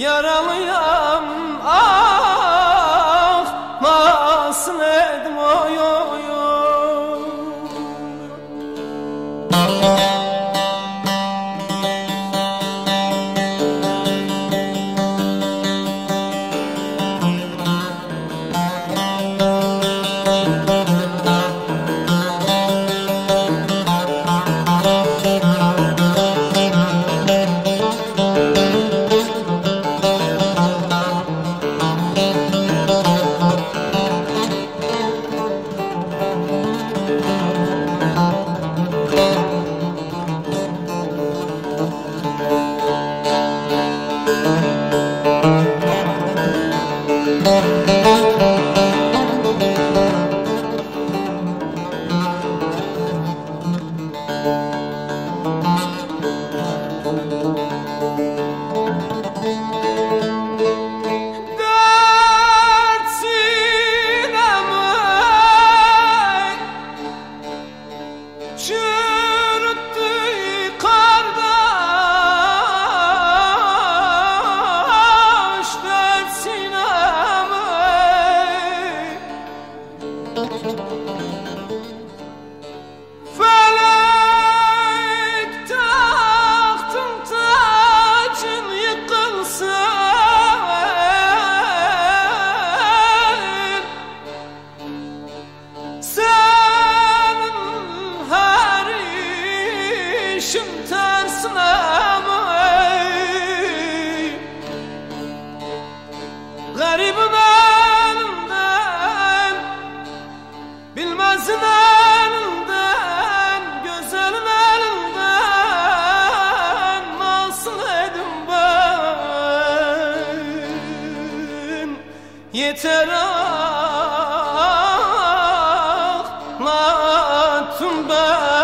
yaralıyam ah nasıl edim Church. Yeter ağlattım ben